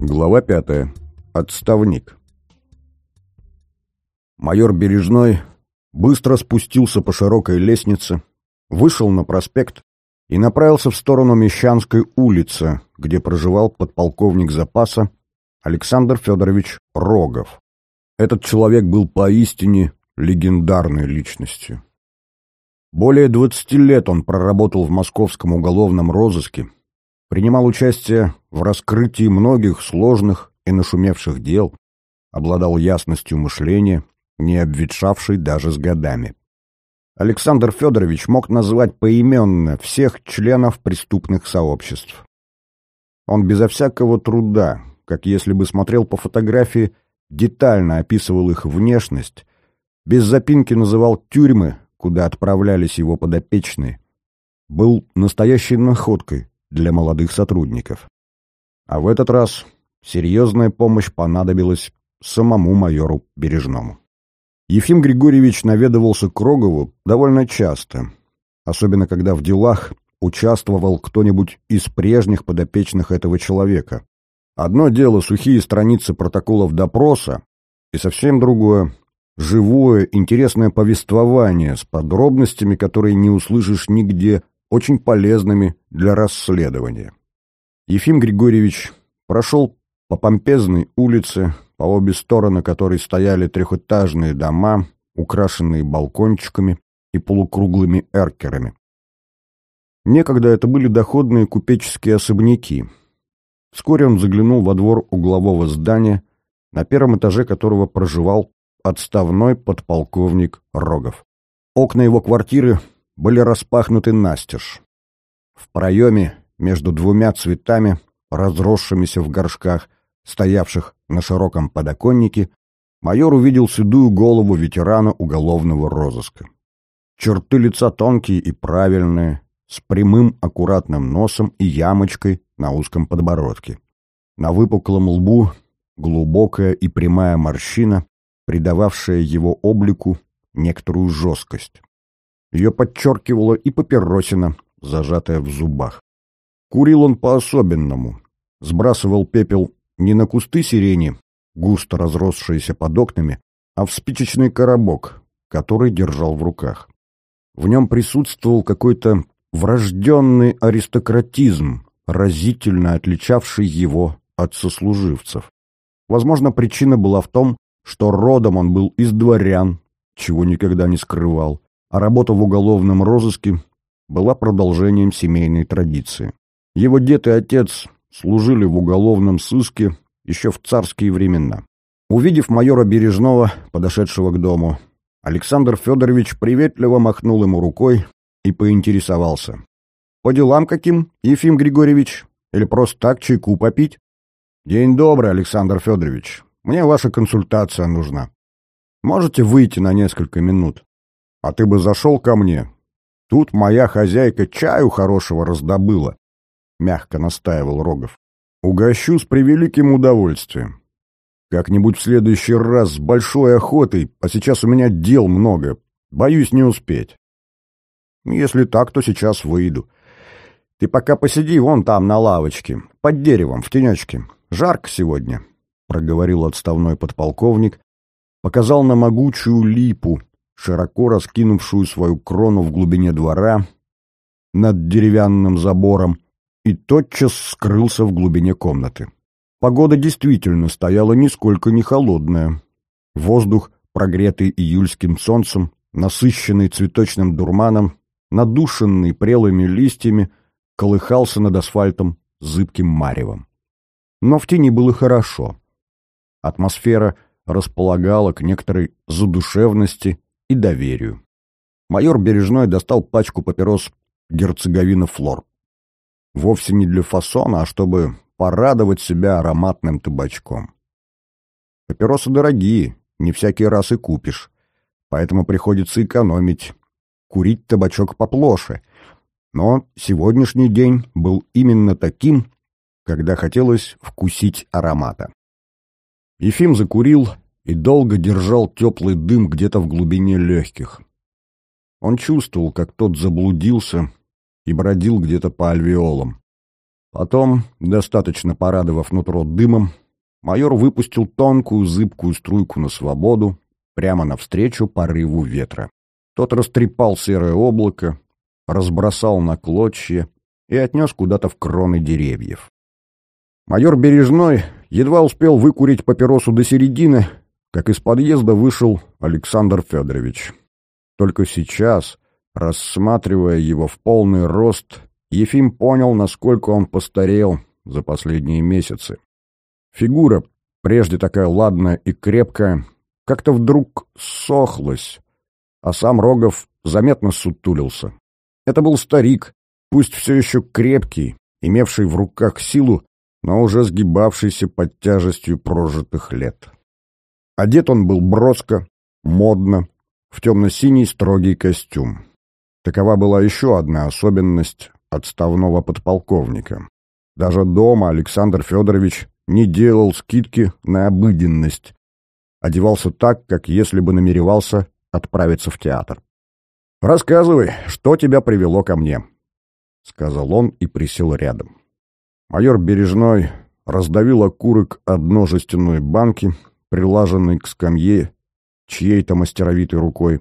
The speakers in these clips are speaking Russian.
Глава пятая. Отставник. Майор Бережной быстро спустился по широкой лестнице, вышел на проспект и направился в сторону Мещанской улицы, где проживал подполковник запаса Александр Федорович Рогов. Этот человек был поистине легендарной личностью. Более 20 лет он проработал в московском уголовном розыске, принимал участие в раскрытии многих сложных и нашумевших дел, обладал ясностью мышления, не обветшавшей даже с годами. Александр Федорович мог назвать поименно всех членов преступных сообществ. Он безо всякого труда, как если бы смотрел по фотографии, детально описывал их внешность, без запинки называл тюрьмы, куда отправлялись его подопечные, был настоящей находкой для молодых сотрудников. А в этот раз серьезная помощь понадобилась самому майору Бережному. Ефим Григорьевич наведывался к Рогову довольно часто, особенно когда в делах участвовал кто-нибудь из прежних подопечных этого человека. Одно дело сухие страницы протоколов допроса, и совсем другое живое, интересное повествование с подробностями, которые не услышишь нигде, очень полезными для расследования. Ефим Григорьевич прошел по помпезной улице, по обе стороны которой стояли трехэтажные дома, украшенные балкончиками и полукруглыми эркерами. Некогда это были доходные купеческие особняки. Вскоре он заглянул во двор углового здания, на первом этаже которого проживал отставной подполковник Рогов. Окна его квартиры были распахнуты настежь. В проеме между двумя цветами, разросшимися в горшках, стоявших на широком подоконнике, майор увидел седую голову ветерана уголовного розыска. Черты лица тонкие и правильные, с прямым аккуратным носом и ямочкой на узком подбородке. На выпуклом лбу глубокая и прямая морщина, придававшая его облику некоторую жесткость. Ее подчеркивала и папиросина, зажатая в зубах. Курил он по-особенному. Сбрасывал пепел не на кусты сирени, густо разросшиеся под окнами, а в спичечный коробок, который держал в руках. В нем присутствовал какой-то врожденный аристократизм, разительно отличавший его от сослуживцев. Возможно, причина была в том, что родом он был из дворян, чего никогда не скрывал, а работа в уголовном розыске была продолжением семейной традиции. Его дед и отец служили в уголовном сыске еще в царские времена. Увидев майора Бережного, подошедшего к дому, Александр Федорович приветливо махнул ему рукой и поинтересовался. «По делам каким, Ефим Григорьевич? Или просто так чайку попить?» «День добрый, Александр Федорович. Мне ваша консультация нужна. Можете выйти на несколько минут? А ты бы зашел ко мне. Тут моя хозяйка чаю хорошего раздобыла, — мягко настаивал Рогов. Угощу с превеликим удовольствием. Как-нибудь в следующий раз с большой охотой, а сейчас у меня дел много. Боюсь не успеть. Если так, то сейчас выйду. Ты пока посиди вон там на лавочке, под деревом, в тенечке. Жарко сегодня. — проговорил отставной подполковник, показал на могучую липу, широко раскинувшую свою крону в глубине двора, над деревянным забором, и тотчас скрылся в глубине комнаты. Погода действительно стояла нисколько не холодная. Воздух, прогретый июльским солнцем, насыщенный цветочным дурманом, надушенный прелыми листьями, колыхался над асфальтом зыбким маревом. Но в тени было хорошо. Атмосфера располагала к некоторой задушевности и доверию. Майор Бережной достал пачку папирос «Герцеговина Флор». Вовсе не для фасона, а чтобы порадовать себя ароматным табачком. Папиросы дорогие, не всякий раз и купишь, поэтому приходится экономить, курить табачок поплоше. Но сегодняшний день был именно таким, когда хотелось вкусить аромата. Ефим закурил и долго держал теплый дым где-то в глубине легких. Он чувствовал, как тот заблудился и бродил где-то по альвеолам. Потом, достаточно порадовав нутро дымом, майор выпустил тонкую зыбкую струйку на свободу, прямо навстречу порыву ветра. Тот растрепал серое облако, разбросал на клочья и отнес куда-то в кроны деревьев. Майор Бережной едва успел выкурить папиросу до середины, как из подъезда вышел Александр Федорович. Только сейчас, рассматривая его в полный рост, Ефим понял, насколько он постарел за последние месяцы. Фигура, прежде такая ладная и крепкая, как-то вдруг сохлась, а сам Рогов заметно сутулился. Это был старик, пусть все еще крепкий, имевший в руках силу, но уже сгибавшийся под тяжестью прожитых лет. Одет он был броско, модно, в темно-синий строгий костюм. Такова была еще одна особенность отставного подполковника. Даже дома Александр Федорович не делал скидки на обыденность. Одевался так, как если бы намеревался отправиться в театр. «Рассказывай, что тебя привело ко мне», — сказал он и присел рядом. Майор Бережной раздавил окурок одной жестяной банки, прилаженной к скамье чьей-то мастеровитой рукой,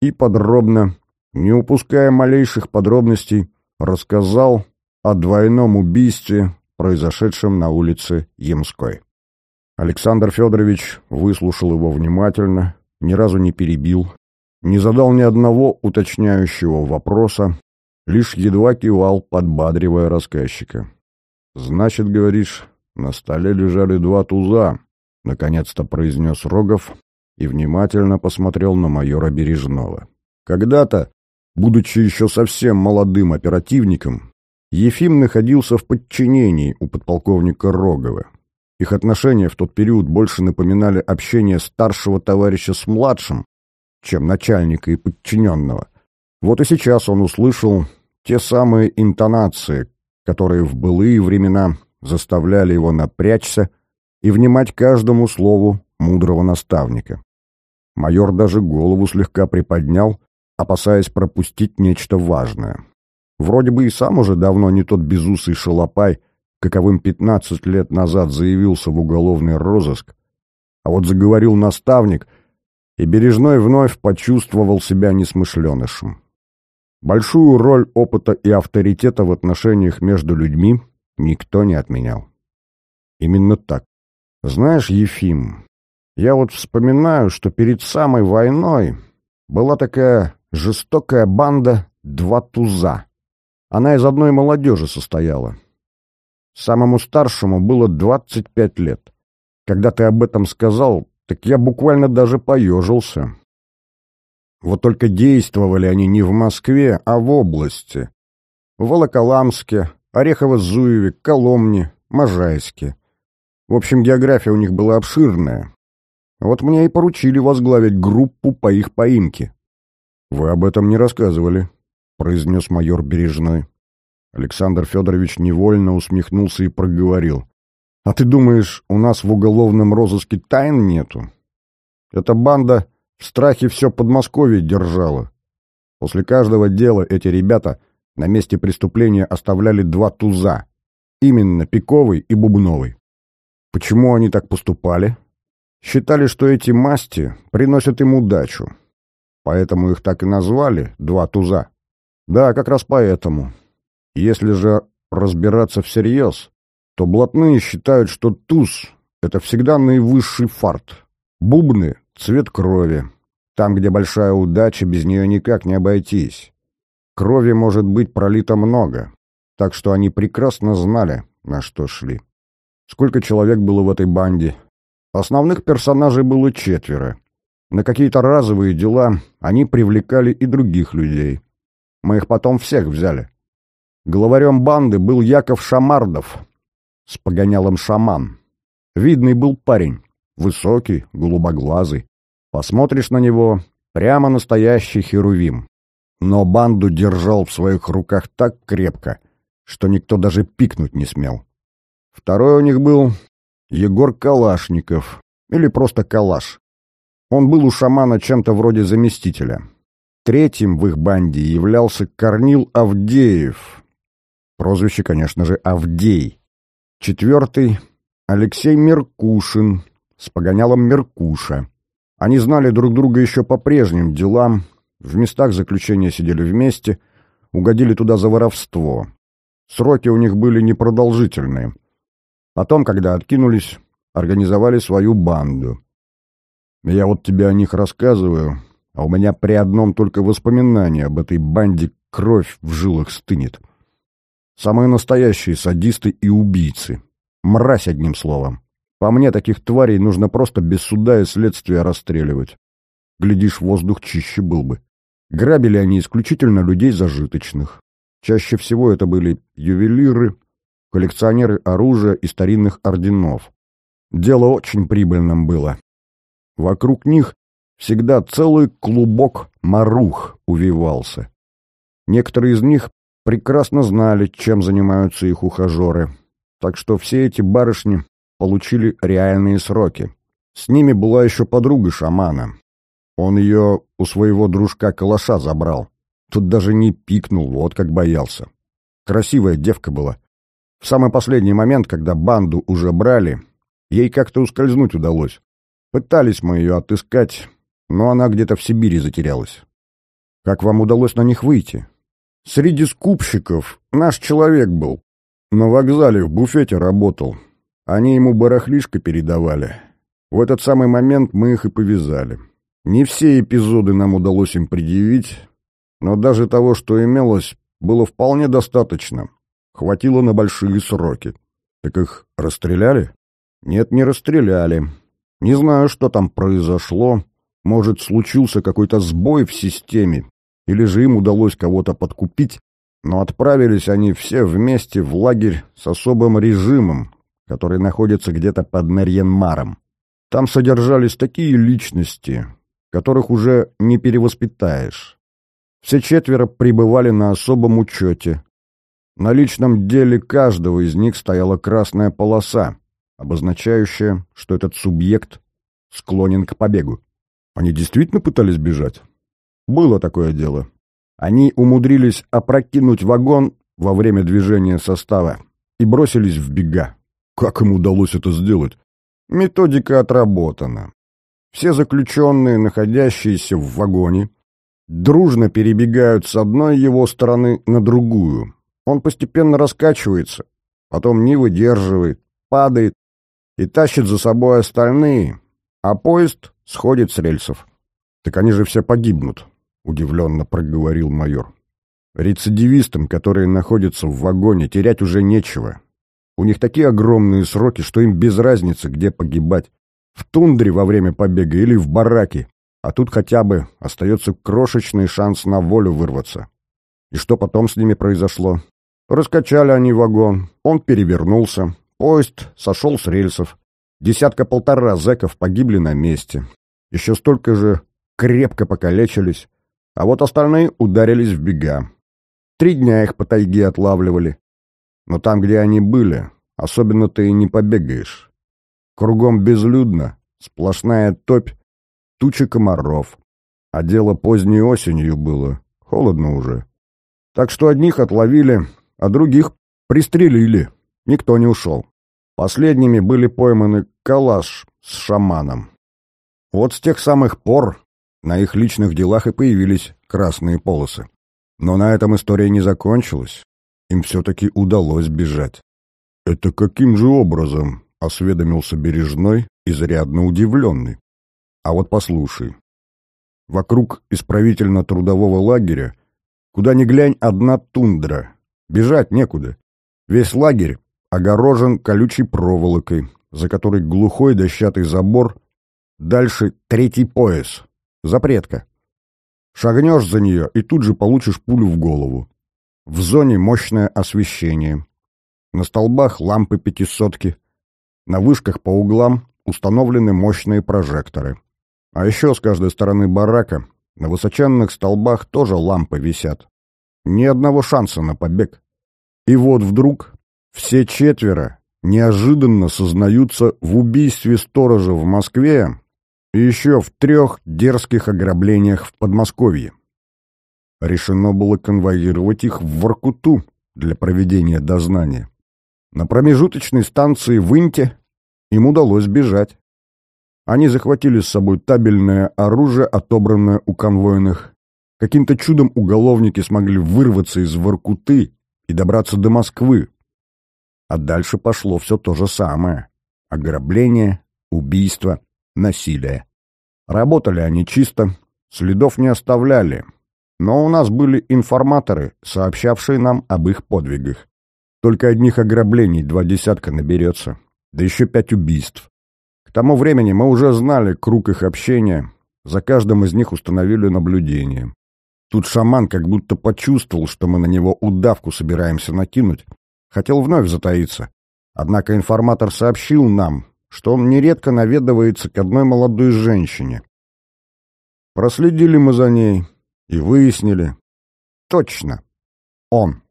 и подробно, не упуская малейших подробностей, рассказал о двойном убийстве, произошедшем на улице Ямской. Александр Федорович выслушал его внимательно, ни разу не перебил, не задал ни одного уточняющего вопроса, лишь едва кивал, подбадривая рассказчика. «Значит, говоришь, на столе лежали два туза», — наконец-то произнес Рогов и внимательно посмотрел на майора Бережного. Когда-то Будучи еще совсем молодым оперативником, Ефим находился в подчинении у подполковника Рогова. Их отношения в тот период больше напоминали общение старшего товарища с младшим, чем начальника и подчиненного. Вот и сейчас он услышал те самые интонации, которые в былые времена заставляли его напрячься и внимать каждому слову мудрого наставника. Майор даже голову слегка приподнял, опасаясь пропустить нечто важное. Вроде бы и сам уже давно не тот безусый шалопай, каковым пятнадцать лет назад заявился в уголовный розыск, а вот заговорил наставник, и Бережной вновь почувствовал себя несмышленышем. Большую роль опыта и авторитета в отношениях между людьми никто не отменял. Именно так. Знаешь, Ефим, я вот вспоминаю, что перед самой войной была такая Жестокая банда «Два туза». Она из одной молодежи состояла. Самому старшему было 25 лет. Когда ты об этом сказал, так я буквально даже поежился. Вот только действовали они не в Москве, а в области. В Волоколамске, Орехово-Зуеве, Коломне, Можайске. В общем, география у них была обширная. Вот мне и поручили возглавить группу по их поимке. «Вы об этом не рассказывали», — произнес майор Бережной. Александр Федорович невольно усмехнулся и проговорил. «А ты думаешь, у нас в уголовном розыске тайн нету? Эта банда в страхе все Подмосковье держала. После каждого дела эти ребята на месте преступления оставляли два туза. Именно Пиковый и Бубновый. Почему они так поступали? Считали, что эти масти приносят им удачу. Поэтому их так и назвали «два туза». Да, как раз поэтому. Если же разбираться всерьез, то блатные считают, что туз — это всегда наивысший фарт. Бубны — цвет крови. Там, где большая удача, без нее никак не обойтись. Крови может быть пролито много, так что они прекрасно знали, на что шли. Сколько человек было в этой банде? Основных персонажей было четверо. На какие-то разовые дела они привлекали и других людей. Мы их потом всех взяли. Главарем банды был Яков Шамардов с погонялом шаман. Видный был парень, высокий, голубоглазый. Посмотришь на него — прямо настоящий херувим. Но банду держал в своих руках так крепко, что никто даже пикнуть не смел. Второй у них был Егор Калашников, или просто Калаш. Он был у шамана чем-то вроде заместителя. Третьим в их банде являлся Корнил Авдеев. Прозвище, конечно же, Авдей. Четвертый — Алексей Меркушин с погонялом Меркуша. Они знали друг друга еще по прежним делам, в местах заключения сидели вместе, угодили туда за воровство. Сроки у них были непродолжительные. Потом, когда откинулись, организовали свою банду. Я вот тебе о них рассказываю, а у меня при одном только воспоминании об этой банде кровь в жилах стынет. Самые настоящие садисты и убийцы. Мразь, одним словом. По мне, таких тварей нужно просто без суда и следствия расстреливать. Глядишь, воздух чище был бы. Грабили они исключительно людей зажиточных. Чаще всего это были ювелиры, коллекционеры оружия и старинных орденов. Дело очень прибыльным было. Вокруг них всегда целый клубок марух увивался. Некоторые из них прекрасно знали, чем занимаются их ухажеры, так что все эти барышни получили реальные сроки. С ними была еще подруга шамана. Он ее у своего дружка калаша забрал. Тут даже не пикнул, вот как боялся. Красивая девка была. В самый последний момент, когда банду уже брали, ей как-то ускользнуть удалось. Пытались мы ее отыскать, но она где-то в Сибири затерялась. Как вам удалось на них выйти? Среди скупщиков наш человек был. На вокзале в буфете работал. Они ему барахлишко передавали. В этот самый момент мы их и повязали. Не все эпизоды нам удалось им предъявить, но даже того, что имелось, было вполне достаточно. Хватило на большие сроки. Так их расстреляли? Нет, не расстреляли. Не знаю, что там произошло. Может, случился какой-то сбой в системе, или же им удалось кого-то подкупить, но отправились они все вместе в лагерь с особым режимом, который находится где-то под Нарьенмаром. Там содержались такие личности, которых уже не перевоспитаешь. Все четверо пребывали на особом учете. На личном деле каждого из них стояла красная полоса, обозначающая, что этот субъект склонен к побегу. Они действительно пытались бежать? Было такое дело. Они умудрились опрокинуть вагон во время движения состава и бросились в бега. Как им удалось это сделать? Методика отработана. Все заключенные, находящиеся в вагоне, дружно перебегают с одной его стороны на другую. Он постепенно раскачивается, потом не выдерживает, падает и тащит за собой остальные, а поезд сходит с рельсов. Так они же все погибнут, удивленно проговорил майор. Рецидивистам, которые находятся в вагоне, терять уже нечего. У них такие огромные сроки, что им без разницы, где погибать. В тундре во время побега или в бараке. А тут хотя бы остается крошечный шанс на волю вырваться. И что потом с ними произошло? Раскачали они вагон, он перевернулся, поезд сошел с рельсов. Десятка-полтора зэков погибли на месте. Еще столько же крепко покалечились, а вот остальные ударились в бега. Три дня их по тайге отлавливали. Но там, где они были, особенно ты и не побегаешь. Кругом безлюдно, сплошная топь, тучи комаров. А дело поздней осенью было, холодно уже. Так что одних отловили, а других пристрелили. Никто не ушел. Последними были пойманы калаш с шаманом. Вот с тех самых пор на их личных делах и появились красные полосы. Но на этом история не закончилась. Им все-таки удалось бежать. «Это каким же образом?» — осведомился Бережной, изрядно удивленный. «А вот послушай. Вокруг исправительно-трудового лагеря, куда ни глянь, одна тундра. Бежать некуда. Весь лагерь огорожен колючей проволокой, за которой глухой дощатый забор, дальше третий пояс. Запретка. Шагнешь за нее и тут же получишь пулю в голову. В зоне мощное освещение. На столбах лампы пятисотки. На вышках по углам установлены мощные прожекторы. А еще с каждой стороны барака на высоченных столбах тоже лампы висят. Ни одного шанса на побег. И вот вдруг все четверо неожиданно сознаются в убийстве сторожа в Москве и еще в трех дерзких ограблениях в Подмосковье. Решено было конвоировать их в Воркуту, для проведения дознания. На промежуточной станции в Инте им удалось бежать. Они захватили с собой табельное оружие, отобранное у конвойных. Каким-то чудом уголовники смогли вырваться из Воркуты и добраться до Москвы. А дальше пошло все то же самое. Ограбление, убийство, насилие. Работали они чисто, следов не оставляли. Но у нас были информаторы, сообщавшие нам об их подвигах. Только одних ограблений два десятка наберется, да еще пять убийств. К тому времени мы уже знали круг их общения, за каждым из них установили наблюдение. Тут шаман как будто почувствовал, что мы на него удавку собираемся накинуть, хотел вновь затаиться. Однако информатор сообщил нам, что он нередко наведывается к одной молодой женщине. Проследили мы за ней и выяснили. Точно, он.